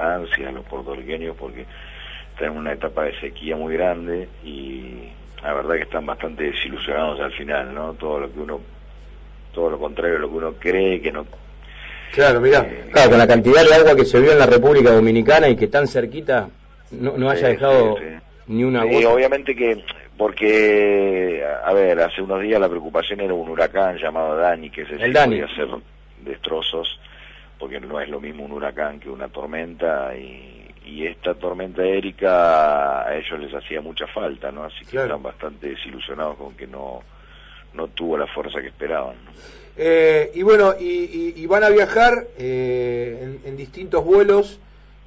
ansias los puertorriqueños porque están en una etapa de sequía muy grande y la verdad que están bastante desilusionados al final, ¿no? Todo lo que uno, todo lo contrario de lo que uno cree que no Claro, mira, eh, claro, con la cantidad de agua que se vio en la República Dominicana y que tan cerquita no, no haya dejado ni una gota. Y obviamente que, porque, a ver, hace unos días la preocupación era un huracán llamado Dani, que se podía hacer destrozos, porque no es lo mismo un huracán que una tormenta, y, esta tormenta Erika a ellos les hacía mucha falta, ¿no? Así que están bastante desilusionados con que no, no tuvo la fuerza que esperaban. Eh, y bueno, y, van a viajar eh, en, distintos vuelos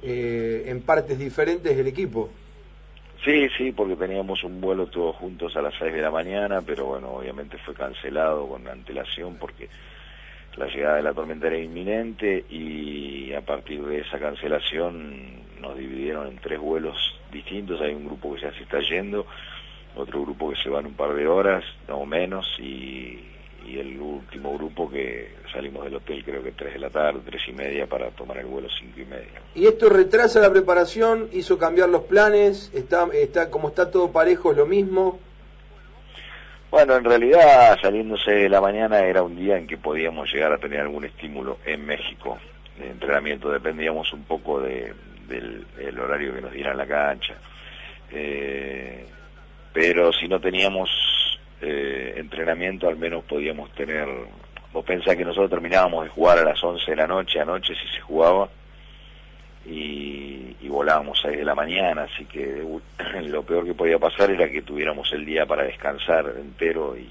eh, en partes diferentes del equipo. Sí, sí, porque teníamos un vuelo todos juntos a las 6 de la mañana, pero bueno, obviamente fue cancelado con antelación porque la llegada de la tormenta era inminente y a partir de esa cancelación nos dividieron en tres vuelos distintos. Hay un grupo que ya se está yendo, otro grupo que se va un par de horas, no menos, y el último grupo que salimos del hotel creo que tres de la tarde, tres y media para tomar el vuelo cinco y media. ¿Y esto retrasa la preparación? ¿Hizo cambiar los planes? ¿Está, está como está todo parejo es lo mismo? Bueno, en realidad saliéndose de la mañana era un día en que podíamos llegar a tener algún estímulo en México de entrenamiento, dependíamos un poco de, del, horario que nos diera la cancha. Eh, pero si no teníamos eh, entrenamiento al menos podíamos tener, vos pensás que nosotros terminábamos de jugar a las 11 de la noche, anoche si se jugaba, y, volábamos a 6 de la mañana, así que lo peor que podía pasar era que tuviéramos el día para descansar entero y,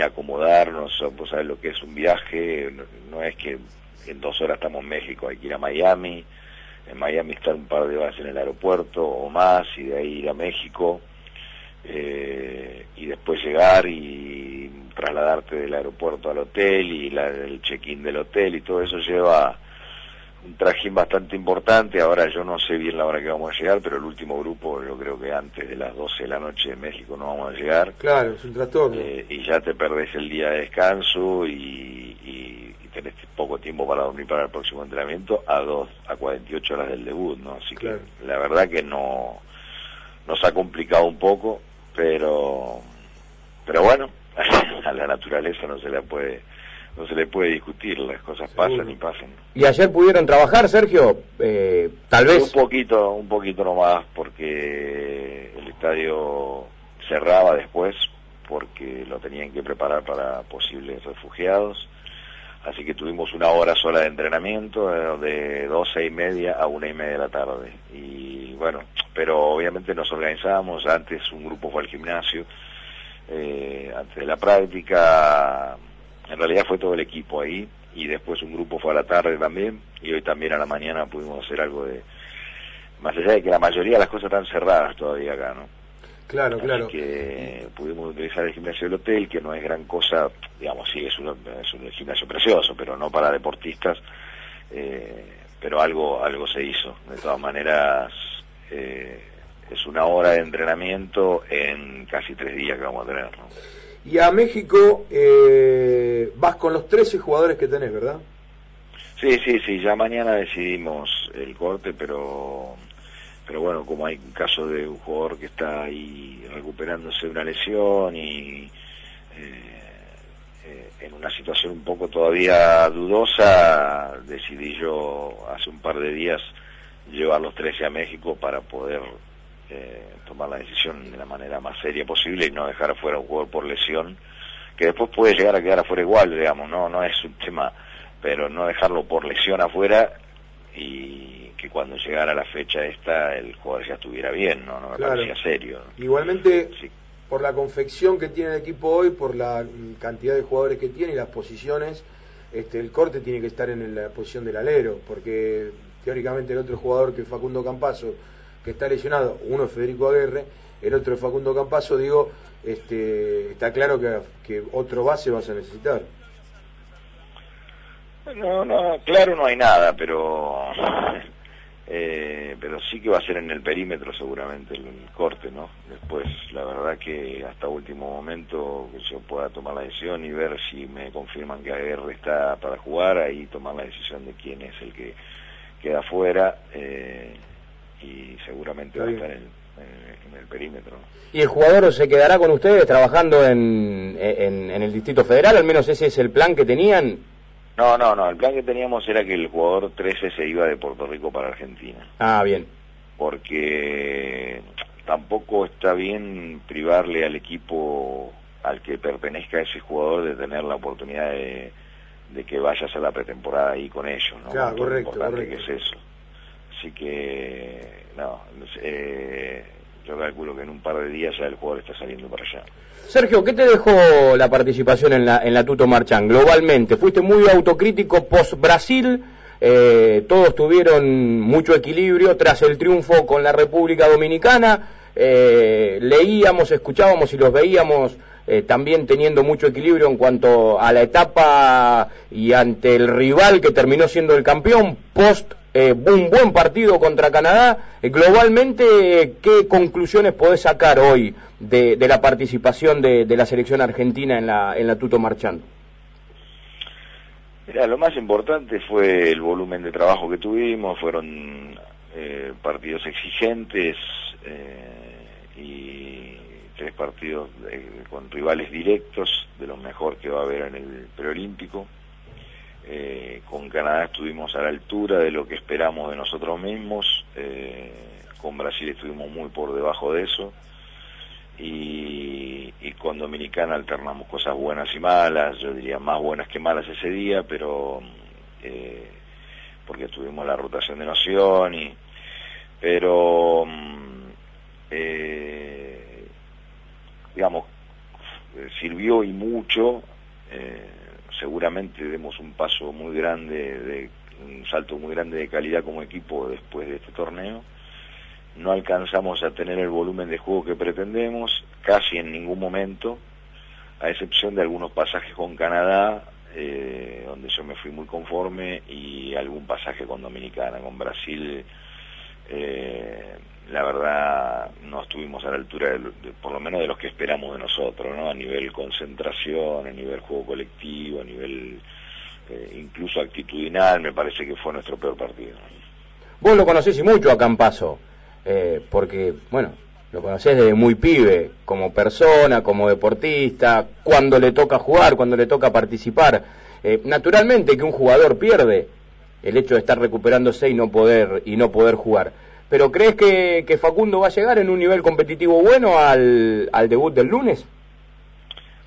acomodarnos, vos sabés lo que es un viaje, no, es que en dos horas estamos en México, hay que ir a Miami, en Miami estar un par de horas en el aeropuerto o más y de ahí ir a México eh, y después llegar y trasladarte del aeropuerto al hotel y la, el check-in del hotel y todo eso lleva un trajín bastante importante. Ahora yo no sé bien la hora que vamos a llegar, pero el último grupo yo creo que antes de las 12 de la noche de México no vamos a llegar. Claro, es un trastorno. Eh, y ya te perdés el día de descanso y, y, tenés poco tiempo para dormir para el próximo entrenamiento a dos a 48 horas del debut, ¿no? Así que la verdad que no nos ha complicado un poco pero pero bueno a la naturaleza no se le puede no se le puede discutir las cosas pasan y pasan. Y ayer pudieron trabajar Sergio eh, tal vez. Un poquito un poquito nomás porque el estadio cerraba después porque lo tenían que preparar para posibles refugiados. Así que tuvimos una hora sola de entrenamiento eh, de doce y media a una y media de la tarde. Y bueno pero obviamente nos organizamos, antes un grupo fue al gimnasio, eh, antes de la práctica, en realidad fue todo el equipo ahí, y después un grupo fue a la tarde también, y hoy también a la mañana pudimos hacer algo de, más allá de que la mayoría de las cosas están cerradas todavía acá, ¿no? Claro, Así claro. que pudimos utilizar el gimnasio del hotel, que no es gran cosa, digamos, sí, es un, es un gimnasio precioso, pero no para deportistas, eh, pero algo, algo se hizo. De todas maneras, eh, es una hora de entrenamiento en casi tres días que vamos a tener. Y a México eh, vas con los 13 jugadores que tenés, ¿verdad? Sí, sí, sí, ya mañana decidimos el corte, pero pero bueno, como hay un caso de un jugador que está ahí recuperándose de una lesión y eh, en una situación un poco todavía dudosa, decidí yo hace un par de días llevar los 13 a México para poder eh, tomar la decisión de la manera más seria posible y no dejar afuera un jugador por lesión, que después puede llegar a quedar afuera igual, digamos, no, no es un tema, pero no dejarlo por lesión afuera y que cuando llegara la fecha esta el jugador ya estuviera bien, no, no me parecía serio. Igualmente, por la confección que tiene el equipo hoy, por la cantidad de jugadores que tiene y las posiciones, este, el corte tiene que estar en la posición del alero, porque teóricamente el otro jugador que Facundo Campazo, que está lesionado, uno es Federico Aguerre, el otro es Facundo Campazo, digo, este, está claro que, otro base vas a necesitar. No, no, claro no hay nada, pero eh, pero sí que va a ser en el perímetro seguramente el, corte, ¿no? Después, la verdad que hasta último momento que yo pueda tomar la decisión y ver si me confirman que Aguerre está para jugar, ahí tomar la decisión de quién es el que queda fuera. Eh, seguramente va a estar en, el perímetro. ¿Y el jugador se quedará con ustedes trabajando en, en, en el Distrito Federal? Al menos ese es el plan que tenían. No, no, no. El plan que teníamos era que el jugador 13 se iba de Puerto Rico para Argentina. Ah, bien. Porque tampoco está bien privarle al equipo al que pertenezca ese jugador de tener la oportunidad de, que vayas a la pretemporada ahí con ellos, ¿no? Claro, correcto, importante que es eso. Así que, no, eh, yo calculo que en un par de días ya el jugador está saliendo para allá. Sergio, ¿qué te dejó la participación en la, en la Tuto Marchán globalmente? Fuiste muy autocrítico post-Brasil, eh, todos tuvieron mucho equilibrio tras el triunfo con la República Dominicana, eh, leíamos, escuchábamos y los veíamos eh, también teniendo mucho equilibrio en cuanto a la etapa y ante el rival que terminó siendo el campeón, post eh, un buen partido contra Canadá. globalmente, ¿qué conclusiones podés sacar hoy de, la participación de, la selección argentina en la, en la Tuto Marchando? Mira, lo más importante fue el volumen de trabajo que tuvimos, fueron partidos exigentes y tres partidos con rivales directos, de los mejor que va a haber en el preolímpico. Eh, con Canadá estuvimos a la altura de lo que esperamos de nosotros mismos, eh, con Brasil estuvimos muy por debajo de eso, y, con Dominicana alternamos cosas buenas y malas, yo diría más buenas que malas ese día, pero eh, porque tuvimos la rotación de noción, y, pero mm, digamos, sirvió y mucho. Seguramente demos un paso muy grande, de, un salto muy grande de calidad como equipo después de este torneo. No alcanzamos a tener el volumen de juego que pretendemos, casi en ningún momento, a excepción de algunos pasajes con Canadá, eh, donde yo me fui muy conforme, y algún pasaje con Dominicana, con Brasil. Eh, la verdad no estuvimos a la altura, de, por lo menos de los que esperamos de nosotros, ¿no? A nivel concentración, a nivel juego colectivo, a nivel eh, incluso actitudinal, me parece que fue nuestro peor partido. Vos lo conocés y mucho a Campaso, eh, porque, bueno, lo conocés desde muy pibe, como persona, como deportista, cuando le toca jugar, cuando le toca participar. Eh, naturalmente que un jugador pierde el hecho de estar recuperándose y no poder, y no poder jugar pero ¿crees que, Facundo va a llegar en un nivel competitivo bueno al, debut del lunes?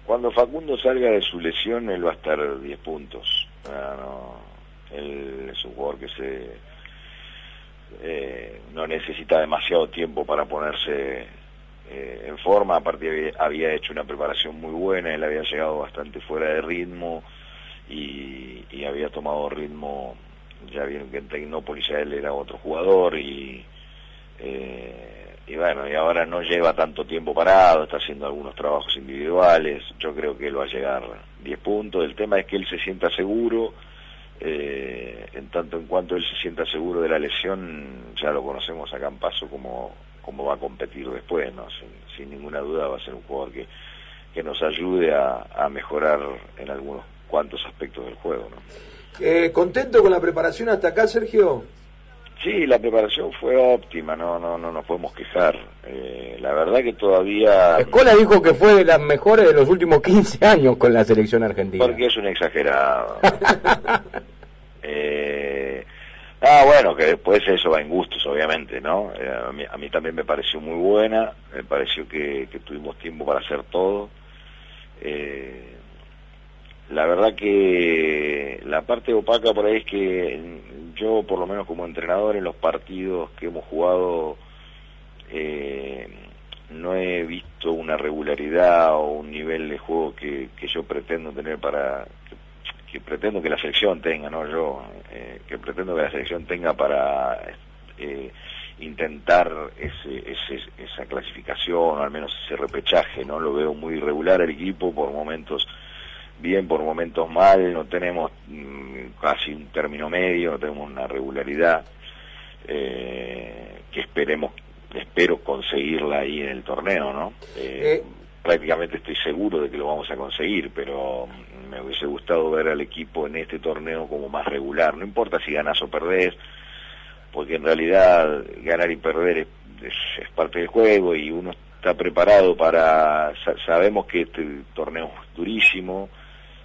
Cuando Facundo salga de su lesión, él va a estar 10 puntos. Ah, él es un jugador que se eh, no necesita demasiado tiempo para ponerse eh, en forma. Aparte había, hecho una preparación muy buena, él había llegado bastante fuera de ritmo y, y había tomado ritmo ya vieron que en Tecnópolis ya él era otro jugador y, eh, y bueno, y ahora no lleva tanto tiempo parado, está haciendo algunos trabajos individuales, yo creo que él va a llegar 10 puntos, el tema es que él se sienta seguro, eh, en tanto en cuanto él se sienta seguro de la lesión, ya lo conocemos acá en Paso como, como va a competir después, ¿no? Sin, ninguna duda va a ser un jugador que, que nos ayude a, a mejorar en algunos cuantos aspectos del juego, ¿no? Eh, ¿Contento con la preparación hasta acá, Sergio? Sí, la preparación fue óptima, no no no nos podemos quejar. Eh, la verdad que todavía... Escola dijo que fue de las mejores de los últimos 15 años con la selección argentina. Porque es un exagerado. eh, ah, bueno, que después eso va en gustos, obviamente, ¿no? Eh, a, mí, también me pareció muy buena, me pareció que, que tuvimos tiempo para hacer todo. La verdad que la parte opaca por ahí es que yo, por lo menos como entrenador, en los partidos que hemos jugado, eh, no he visto una regularidad o un nivel de juego que, yo pretendo tener para que, pretendo que la selección tenga, no yo, eh, que pretendo que la selección tenga para eh, intentar ese, esa clasificación, o al menos ese repechaje, no lo veo muy irregular el equipo por momentos bien, por momentos mal, no tenemos mm, casi un término medio, no tenemos una regularidad eh, que esperemos, espero conseguirla ahí en el torneo, ¿no? Eh, eh. prácticamente estoy seguro de que lo vamos a conseguir, pero me hubiese gustado ver al equipo en este torneo como más regular, no importa si ganas o perdés, porque en realidad ganar y perder es, es, parte del juego y uno está preparado para, sabemos que este torneo es durísimo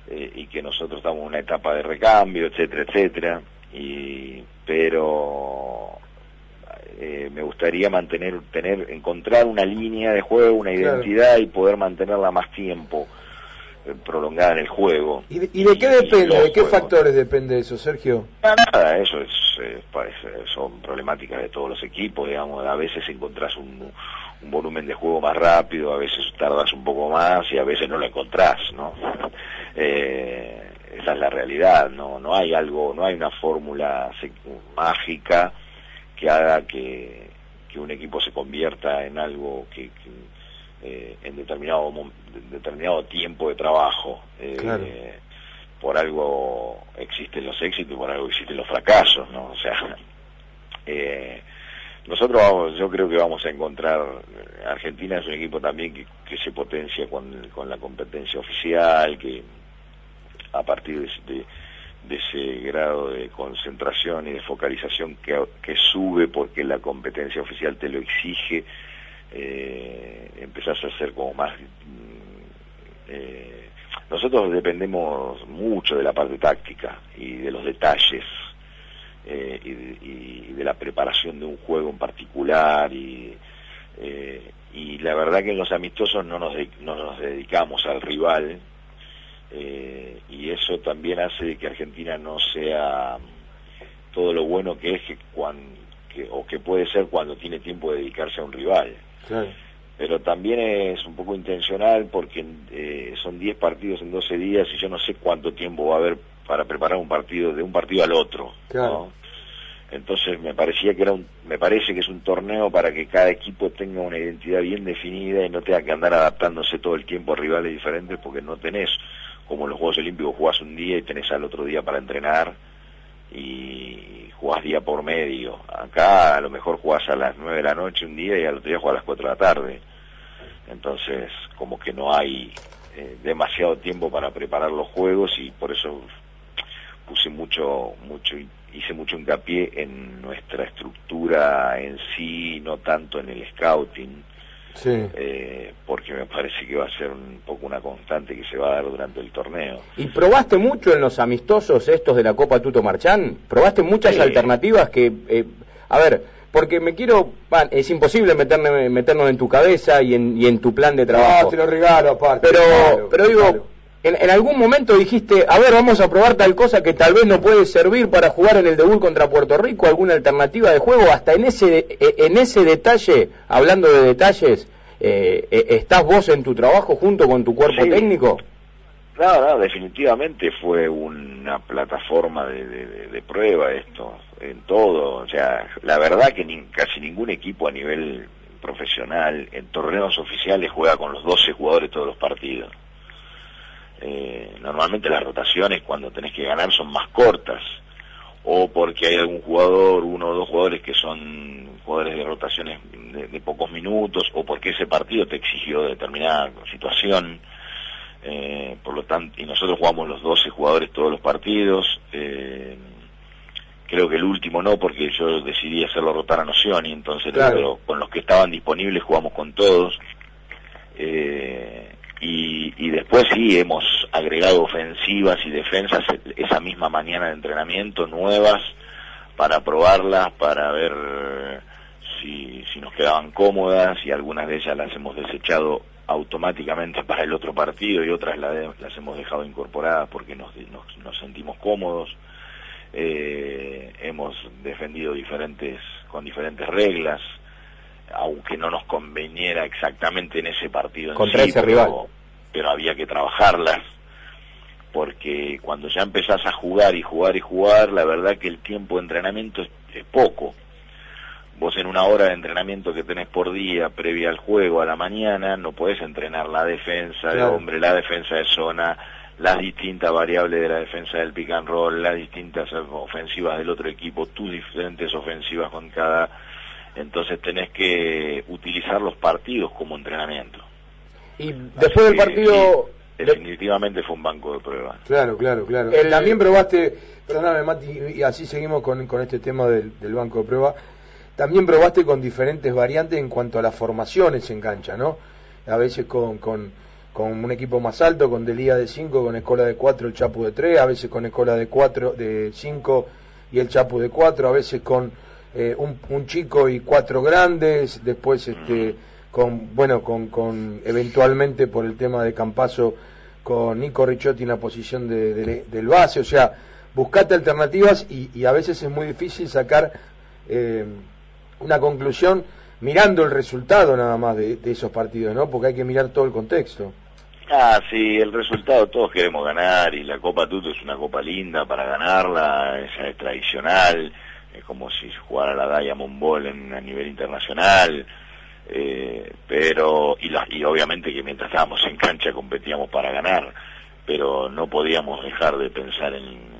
eh, y que nosotros estamos en una etapa de recambio, etcétera, etcétera, y, pero eh, me gustaría mantener, tener, encontrar una línea de juego, una identidad y poder mantenerla más tiempo eh, prolongada en el juego. ¿Y de, qué depende? ¿De qué factores depende eso, Sergio? Nada, eso es, son problemáticas de todos los equipos, digamos, a veces encontrás un, un volumen de juego más rápido, a veces tardas un poco más y a veces no lo encontrás, ¿no? Eh, esa es la realidad, no, no hay algo, no hay una fórmula mágica que haga que, que un equipo se convierta en algo que, eh, en determinado determinado tiempo de trabajo. Eh, por algo existen los éxitos y por algo existen los fracasos no o sea eh, nosotros vamos, yo creo que vamos a encontrar Argentina es un equipo también que, que se potencia con, con la competencia oficial que a partir de, de ese grado de concentración y de focalización que, sube porque la competencia oficial te lo exige, eh, empezás a ser como más... Mm, eh, nosotros dependemos mucho de la parte táctica y de los detalles eh, y, de la preparación de un juego en particular y, eh, y la verdad que en los amistosos no nos, no nos dedicamos al rival, eh, y eso también hace que Argentina no sea todo lo bueno que es que cuando, o que puede ser cuando tiene tiempo de dedicarse a un rival. Pero también es un poco intencional porque eh, son 10 partidos en 12 días y yo no sé cuánto tiempo va a haber para preparar un partido de un partido al otro. Entonces me parecía que era un, me parece que es un torneo para que cada equipo tenga una identidad bien definida y no tenga que andar adaptándose todo el tiempo a rivales diferentes porque no tenés como en los Juegos Olímpicos jugás un día y tenés al otro día para entrenar y jugás día por medio. Acá a lo mejor jugás a las 9 de la noche un día y al otro día jugás a las 4 de la tarde. Entonces, como que no hay eh, demasiado tiempo para preparar los juegos y por eso puse mucho, mucho, hice mucho hincapié en nuestra estructura en sí, no tanto en el scouting sí. eh, porque me parece que va a ser un poco una constante que se va a dar durante el torneo. ¿Y probaste mucho en los amistosos estos de la Copa Tuto Marchán? ¿Probaste muchas alternativas que, eh, a ver, porque me quiero, es imposible meterme, meternos en tu cabeza y en, y en tu plan de trabajo. No, te lo regalo aparte. Pero, pero digo, en, algún momento dijiste, a ver, vamos a probar tal cosa que tal vez no puede servir para jugar en el debut contra Puerto Rico, alguna alternativa de juego, hasta en ese, e, en ese detalle, hablando de detalles, eh, e, ¿estás vos en tu trabajo junto con tu cuerpo técnico? No, no, definitivamente fue una plataforma de, prueba esto, en todo. O sea, la verdad que casi ningún equipo a nivel profesional en torneos oficiales juega con los 12 jugadores todos los partidos. Eh, normalmente las rotaciones cuando tenés que ganar son más cortas o porque hay algún jugador, uno o dos jugadores que son jugadores de rotaciones de, pocos minutos o porque ese partido te exigió determinada situación. Eh, por lo tanto, y nosotros jugamos los 12 jugadores todos los partidos. Eh, creo que el último no, porque yo decidí hacerlo rotar a Noción y entonces con los que estaban disponibles jugamos con todos. Eh, y, después sí hemos agregado ofensivas y defensas esa misma mañana de entrenamiento nuevas para probarlas, para ver si, si nos quedaban cómodas y algunas de ellas las hemos desechado automáticamente para el otro partido y otras las hemos dejado incorporadas porque nos, nos, sentimos cómodos. Eh, hemos defendido diferentes con diferentes reglas aunque no nos conveniera exactamente en ese partido contra ese rival. pero había que trabajarlas porque cuando ya empezás a jugar y jugar y jugar la verdad que el tiempo de entrenamiento es, poco. Vos en una hora de entrenamiento que tenés por día previa al juego a la mañana no podés entrenar la defensa de hombre la defensa de zona las distintas variables de la defensa del pick and roll, las distintas ofensivas del otro equipo, tus diferentes ofensivas con cada entonces tenés que utilizar los partidos como entrenamiento. Y después del partido, definitivamente fue un banco de pruebas. Claro, claro, claro. También probaste, perdóname Mati, y así seguimos con, con este tema del, banco de prueba, también probaste con diferentes variantes en cuanto a las formaciones en cancha, ¿no? A veces con, con, con un equipo más alto, con Delía de 5, con Escola de 4, el Chapu de 3, a veces con Escola de 4, de 5 y el Chapu de 4, a veces con eh, un, un, chico y cuatro grandes, después este con bueno con, con eventualmente por el tema de Campaso con Nico Ricciotti en la posición de, del base, o sea, buscate alternativas y, a veces es muy difícil sacar eh, una conclusión mirando el resultado nada más de, esos partidos, ¿no? Porque hay que mirar todo el contexto. Ah, sí, el resultado todos queremos ganar y la Copa Tuto es una copa linda para ganarla, es, tradicional, es como si jugara la Diamond Ball en, a nivel internacional eh, pero y, y obviamente que mientras estábamos en cancha competíamos para ganar, pero no podíamos dejar de pensar en,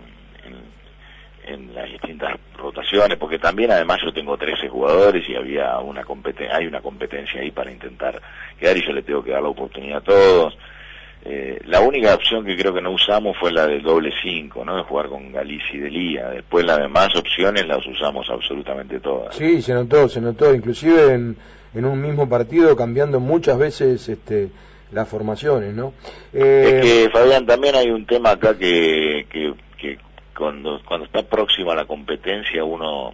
en, las distintas rotaciones, porque también además yo tengo 13 jugadores y había una hay una competencia ahí para intentar quedar y yo le tengo que dar la oportunidad a todos. La única opción que creo que no usamos fue la del doble 5, ¿no? De jugar con Galicia y Delía. Después las demás opciones las usamos absolutamente todas. Sí, se notó, se notó. Inclusive en, en un mismo partido cambiando muchas veces este, las formaciones, ¿no? Eh... Es que, Fabián, también hay un tema acá que, que, que cuando, cuando está próxima a la competencia uno,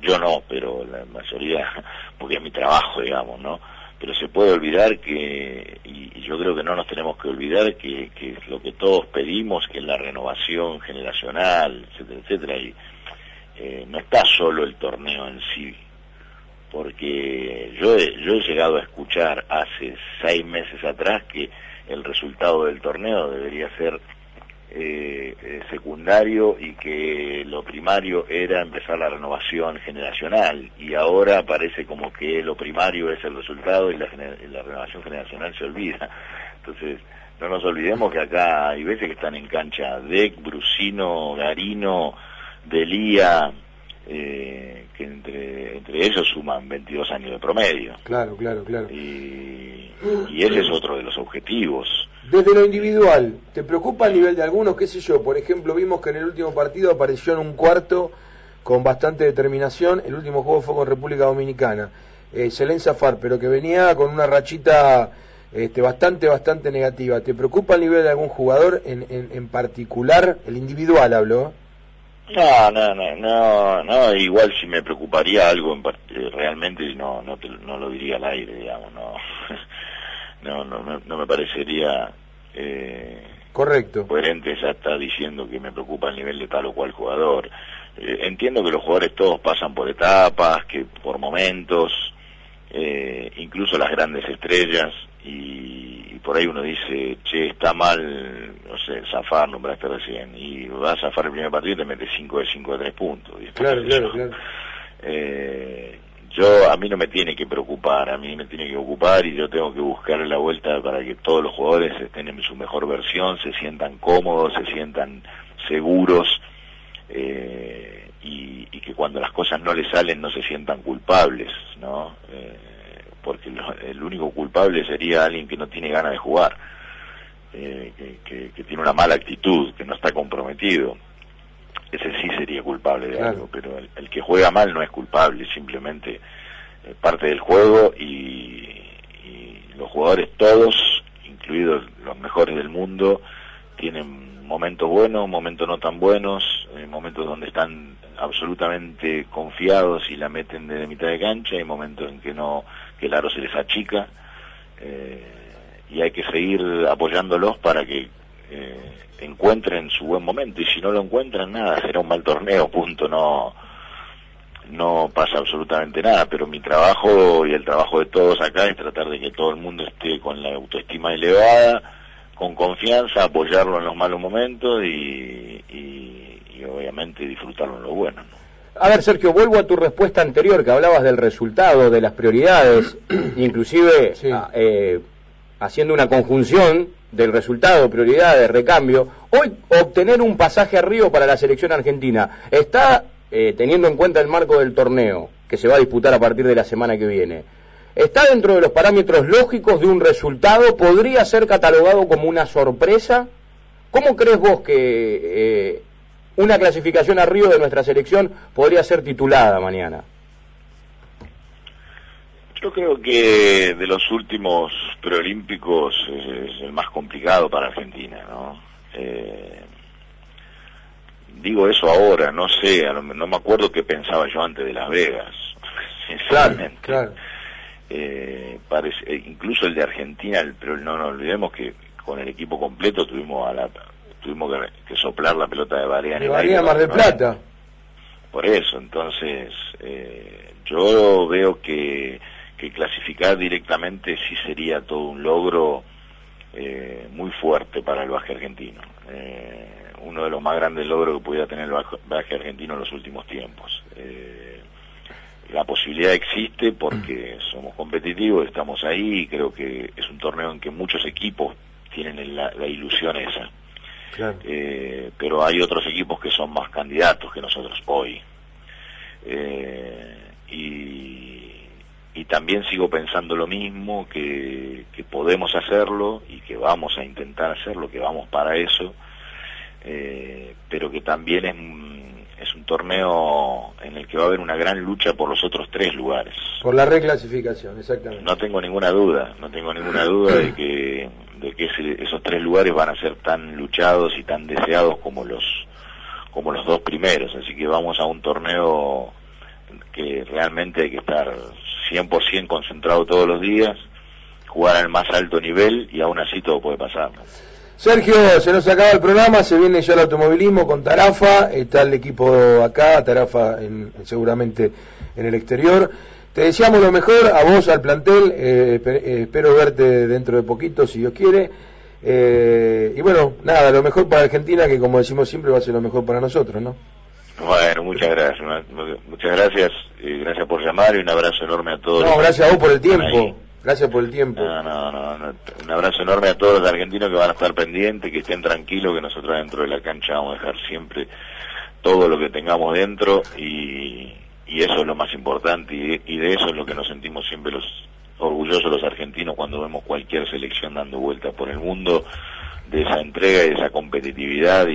yo no, pero la mayoría, porque es mi trabajo, digamos, ¿no? Pero se puede olvidar que, y, yo creo que no nos tenemos que olvidar que, que es lo que todos pedimos, que es la renovación generacional, etcétera, etcétera, y eh, no está solo el torneo en sí, porque yo he, yo he llegado a escuchar hace seis meses atrás que el resultado del torneo debería ser eh, eh, secundario y que lo primario era empezar la renovación generacional y ahora parece como que lo primario es el resultado y la, la renovación generacional se olvida. Entonces, no nos olvidemos que acá hay veces que están en cancha Deck, Brusino, Garino, Delía, eh, que entre, entre ellos suman 22 años de promedio. Claro, claro, claro. Y, y ese es otro de los objetivos. Desde lo individual, ¿te preocupa a nivel de algunos? ¿Qué sé yo? Por ejemplo, vimos que en el último partido apareció en un cuarto con bastante determinación. El último juego fue con República Dominicana. Eh, Selén Zafar, pero que venía con una rachita este, bastante, bastante negativa. ¿Te preocupa a nivel de algún jugador en, en, particular? El individual hablo. No, no, no, no, no, igual si me preocuparía algo en eh, realmente no, no, no lo diría al aire, digamos, no, no, no, no me parecería eh, correcto coherente ya está diciendo que me preocupa el nivel de tal o cual jugador. Eh, entiendo que los jugadores todos pasan por etapas, que por momentos, eh, incluso las grandes estrellas y, por ahí uno dice, che, está mal, no sé, Zafar, nombraste recién, y vas a zafar el primer partido y te metes 5 de 5 de 3 puntos. claro, claro, claro. Eh, yo, a mí no me tiene que preocupar, a mí me tiene que ocupar y yo tengo que buscar la vuelta para que todos los jugadores estén en su mejor versión, se sientan cómodos, se sientan seguros eh, y, que cuando las cosas no les salen no se sientan culpables, ¿no? Eh, porque el único culpable sería alguien que no tiene ganas de jugar, eh, que, tiene una mala actitud, que no está comprometido. Ese sí sería culpable de algo, pero el, que juega mal no es culpable, simplemente eh, parte del juego y, los jugadores todos, incluidos los mejores del mundo, tienen momentos buenos, momentos no tan buenos, eh, momentos donde están absolutamente confiados y la meten de mitad de cancha, y momentos en que no que el aro se les achica eh, y hay que seguir apoyándolos para que eh, encuentren su buen momento y si no lo encuentran nada será un mal torneo punto no no pasa absolutamente nada pero mi trabajo y el trabajo de todos acá es tratar de que todo el mundo esté con la autoestima elevada con confianza apoyarlo en los malos momentos y, y, obviamente disfrutarlo en lo bueno a ver, Sergio, vuelvo a tu respuesta anterior, que hablabas del resultado, de las prioridades, inclusive ah, eh, haciendo una conjunción del resultado, prioridades, recambio. Hoy obtener un pasaje a Río para la selección argentina está, eh, teniendo en cuenta el marco del torneo, que se va a disputar a partir de la semana que viene, ¿Está dentro de los parámetros lógicos de un resultado? ¿Podría ser catalogado como una sorpresa? ¿Cómo crees vos que eh, una clasificación arriba de nuestra selección podría ser titulada mañana? Yo creo que de los últimos preolímpicos es, el más complicado para Argentina, ¿no? Eh, digo eso ahora, no sé, no me acuerdo qué pensaba yo antes de Las Vegas, sinceramente. Claro, eh, parece, eh, incluso el de Argentina, pero no nos olvidemos que con el equipo completo tuvimos a la tuvimos que, soplar la pelota de Barea en el Mar de Plata. Por eso, entonces, eh, yo veo que, que clasificar directamente sí sería todo un logro eh, muy fuerte para el baje argentino. Eh, uno de los más grandes logros que pudiera tener el baje argentino en los últimos tiempos. Eh, la posibilidad existe porque mm. somos competitivos, estamos ahí y creo que es un torneo en que muchos equipos tienen la, ilusión esa. Pero hay otros equipos que son más candidatos que nosotros hoy. y también sigo pensando lo mismo, que, que podemos hacerlo y que vamos a intentar hacerlo, que vamos para eso eh, pero que también es, es un torneo en el que va a haber una gran lucha por los otros tres lugares. Por la reclasificación, exactamente. No tengo ninguna duda, no tengo ninguna duda de que, de que esos tres lugares van a ser tan luchados y tan deseados como los, como los dos primeros, así que vamos a un torneo que realmente hay que estar 100% concentrado todos los días, jugar al más alto nivel y aún así todo puede pasar. Sergio, se nos acaba el programa, se viene ya el automovilismo con Tarafa, está el equipo acá, Tarafa seguramente en el exterior. Te deseamos lo mejor, a vos, al plantel, eh, eh, espero verte dentro de poquito, si Dios quiere. Eh, y bueno, nada, lo mejor para Argentina, que como decimos siempre va a ser lo mejor para nosotros, ¿no? Bueno, muchas gracias, muchas gracias, y gracias por llamar y un abrazo enorme a todos. No, gracias a vos por el tiempo. Gracias por el tiempo. No, no, no, Un abrazo enorme a todos los argentinos que van a estar pendientes, que estén tranquilos, que nosotros dentro de la cancha vamos a dejar siempre todo lo que tengamos dentro y, eso es lo más importante y de, eso es lo que nos sentimos siempre los orgullosos los argentinos cuando vemos cualquier selección dando vueltas por el mundo, de esa entrega y de esa competitividad y